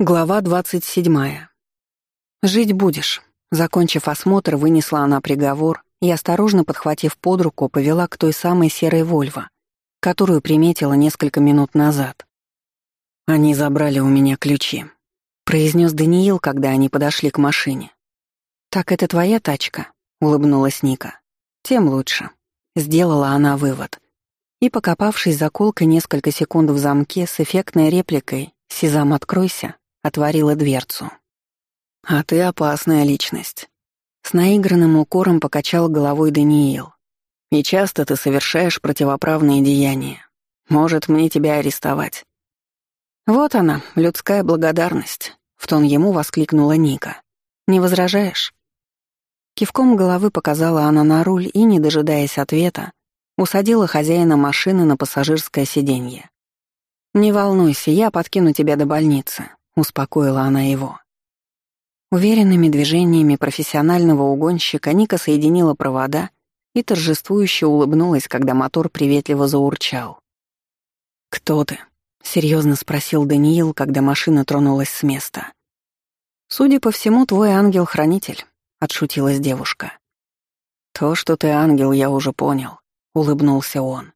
Глава двадцать седьмая. «Жить будешь». Закончив осмотр, вынесла она приговор и, осторожно подхватив под руку, повела к той самой серой «Вольво», которую приметила несколько минут назад. «Они забрали у меня ключи», — произнес Даниил, когда они подошли к машине. «Так это твоя тачка?» — улыбнулась Ника. «Тем лучше», — сделала она вывод. И, покопавшись за колкой несколько секунд в замке с эффектной репликой «Сезам, откройся», отворила дверцу. «А ты опасная личность». С наигранным укором покачал головой Даниил. «И часто ты совершаешь противоправные деяния. Может, мне тебя арестовать?» «Вот она, людская благодарность», — в тон ему воскликнула Ника. «Не возражаешь?» Кивком головы показала она на руль и, не дожидаясь ответа, усадила хозяина машины на пассажирское сиденье. «Не волнуйся, я подкину тебя до больницы успокоила она его. Уверенными движениями профессионального угонщика Ника соединила провода и торжествующе улыбнулась, когда мотор приветливо заурчал. «Кто ты?» — серьезно спросил Даниил, когда машина тронулась с места. «Судя по всему, твой ангел-хранитель», — отшутилась девушка. «То, что ты ангел, я уже понял», — улыбнулся он.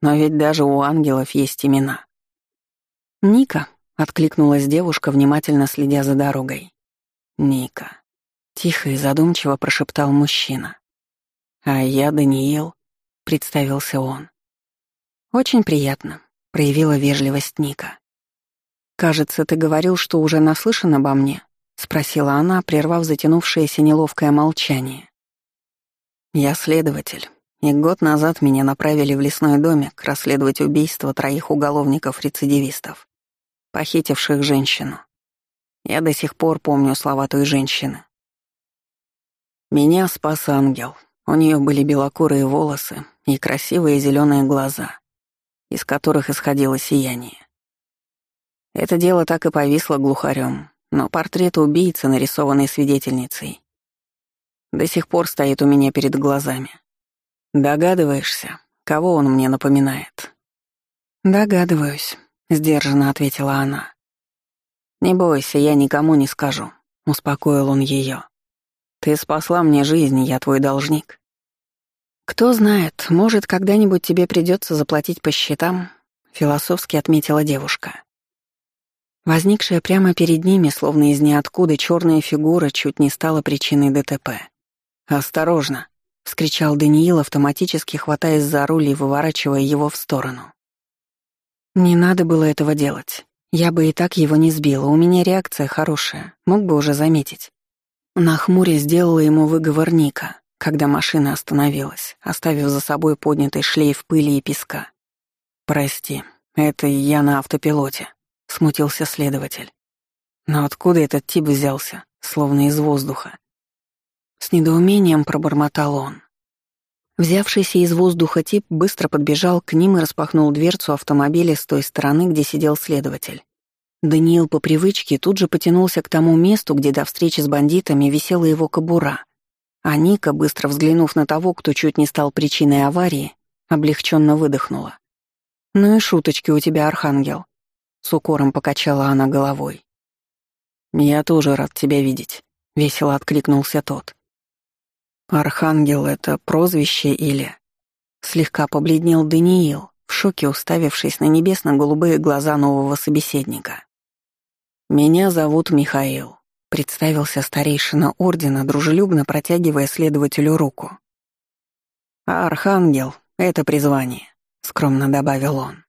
«Но ведь даже у ангелов есть имена». «Ника», — откликнулась девушка, внимательно следя за дорогой. «Ника», — тихо и задумчиво прошептал мужчина. «А я Даниил», — представился он. «Очень приятно», — проявила вежливость Ника. «Кажется, ты говорил, что уже наслышан обо мне?» — спросила она, прервав затянувшееся неловкое молчание. «Я следователь, и год назад меня направили в лесной домик расследовать убийство троих уголовников-рецидивистов похитивших женщину. Я до сих пор помню слова той женщины. Меня спас ангел. У нее были белокурые волосы и красивые зеленые глаза, из которых исходило сияние. Это дело так и повисло глухарем, но портрет убийцы, нарисованный свидетельницей, до сих пор стоит у меня перед глазами. Догадываешься, кого он мне напоминает? Догадываюсь. — сдержанно ответила она. «Не бойся, я никому не скажу», — успокоил он ее. «Ты спасла мне жизнь, я твой должник». «Кто знает, может, когда-нибудь тебе придется заплатить по счетам», — философски отметила девушка. Возникшая прямо перед ними, словно из ниоткуда, черная фигура чуть не стала причиной ДТП. «Осторожно!» — вскричал Даниил, автоматически хватаясь за руль и выворачивая его в сторону. Не надо было этого делать. Я бы и так его не сбила, у меня реакция хорошая, мог бы уже заметить. На хмуре сделала ему выговор Ника, когда машина остановилась, оставив за собой поднятый шлейф пыли и песка. «Прости, это я на автопилоте», — смутился следователь. «Но откуда этот тип взялся, словно из воздуха?» С недоумением пробормотал он. Взявшийся из воздуха тип быстро подбежал к ним и распахнул дверцу автомобиля с той стороны, где сидел следователь. Даниил по привычке тут же потянулся к тому месту, где до встречи с бандитами висела его кобура. А Ника, быстро взглянув на того, кто чуть не стал причиной аварии, облегченно выдохнула. «Ну и шуточки у тебя, Архангел», — с укором покачала она головой. «Я тоже рад тебя видеть», — весело откликнулся тот. «Архангел — это прозвище или...» Слегка побледнел Даниил, в шоке уставившись на небесно-голубые глаза нового собеседника. «Меня зовут Михаил», — представился старейшина ордена, дружелюбно протягивая следователю руку. «А Архангел — это призвание», — скромно добавил он.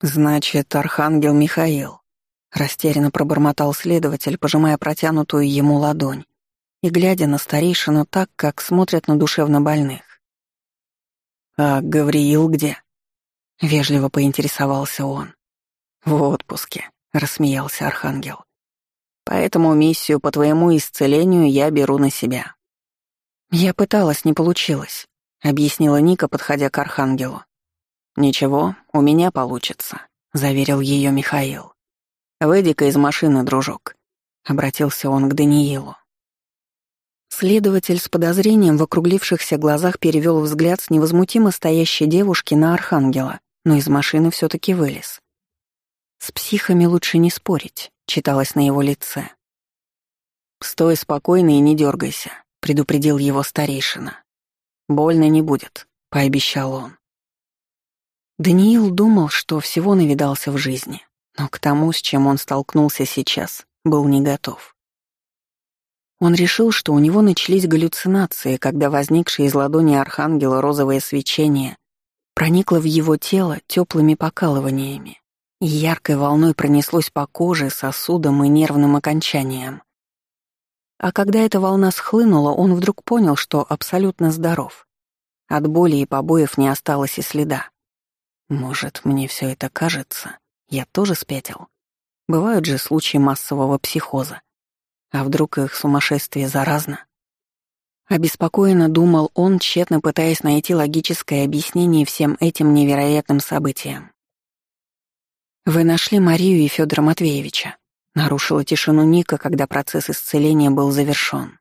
«Значит, Архангел Михаил», — растерянно пробормотал следователь, пожимая протянутую ему ладонь и глядя на старейшину так, как смотрят на душевно больных. «А Гавриил где?» — вежливо поинтересовался он. «В отпуске», — рассмеялся Архангел. «Поэтому миссию по твоему исцелению я беру на себя». «Я пыталась, не получилось», — объяснила Ника, подходя к Архангелу. «Ничего, у меня получится», — заверил ее Михаил. «Выйди-ка из машины, дружок», — обратился он к Даниилу. Следователь с подозрением в округлившихся глазах перевел взгляд с невозмутимо стоящей девушки на Архангела, но из машины все таки вылез. С психами лучше не спорить, читалось на его лице. «Стой спокойно и не дергайся», — предупредил его старейшина. «Больно не будет», — пообещал он. Даниил думал, что всего навидался в жизни, но к тому, с чем он столкнулся сейчас, был не готов. Он решил, что у него начались галлюцинации, когда возникшее из ладони архангела розовое свечение проникло в его тело теплыми покалываниями и яркой волной пронеслось по коже, сосудам и нервным окончаниям. А когда эта волна схлынула, он вдруг понял, что абсолютно здоров. От боли и побоев не осталось и следа. Может, мне все это кажется? Я тоже спятил? Бывают же случаи массового психоза. А вдруг их сумасшествие заразно? Обеспокоенно думал он, тщетно пытаясь найти логическое объяснение всем этим невероятным событиям. «Вы нашли Марию и Федора Матвеевича», — нарушила тишину Ника, когда процесс исцеления был завершён.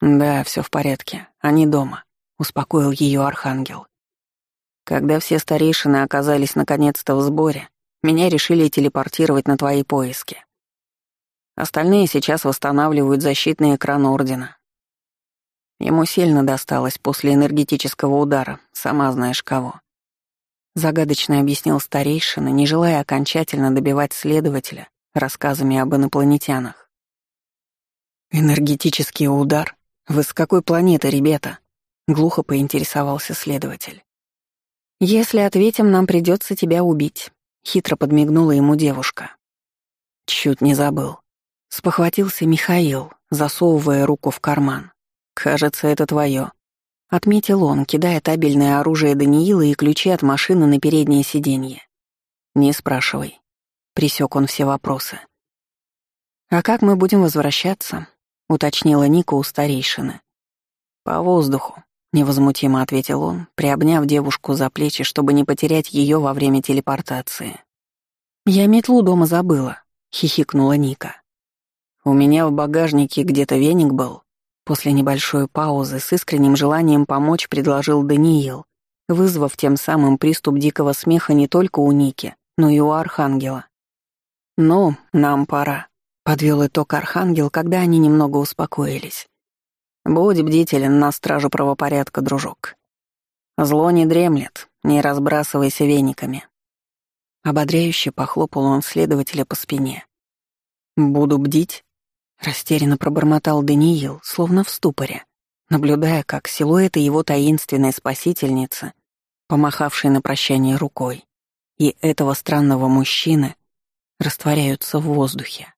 «Да, все в порядке. Они дома», — успокоил ее Архангел. «Когда все старейшины оказались наконец-то в сборе, меня решили телепортировать на твои поиски. Остальные сейчас восстанавливают защитный экран Ордена. Ему сильно досталось после энергетического удара, сама знаешь кого. Загадочно объяснил старейшина, не желая окончательно добивать следователя рассказами об инопланетянах. «Энергетический удар? Вы с какой планеты, ребята?» — глухо поинтересовался следователь. «Если ответим, нам придется тебя убить», — хитро подмигнула ему девушка. Чуть не забыл. Спохватился Михаил, засовывая руку в карман. «Кажется, это твое», — отметил он, кидая табельное оружие Даниила и ключи от машины на переднее сиденье. «Не спрашивай». Присек он все вопросы. «А как мы будем возвращаться?» — уточнила Ника у старейшины. «По воздуху», — невозмутимо ответил он, приобняв девушку за плечи, чтобы не потерять ее во время телепортации. «Я метлу дома забыла», — хихикнула Ника. У меня в багажнике где-то веник был. После небольшой паузы с искренним желанием помочь предложил Даниил, вызвав тем самым приступ дикого смеха не только у Ники, но и у Архангела. «Ну, нам пора», — подвел итог Архангел, когда они немного успокоились. «Будь бдителен на стражу правопорядка, дружок. Зло не дремлет, не разбрасывайся вениками». Ободряюще похлопал он следователя по спине. «Буду бдить?» Растерянно пробормотал Даниил, словно в ступоре, наблюдая, как силуэты его таинственной спасительницы, помахавшей на прощание рукой, и этого странного мужчины растворяются в воздухе.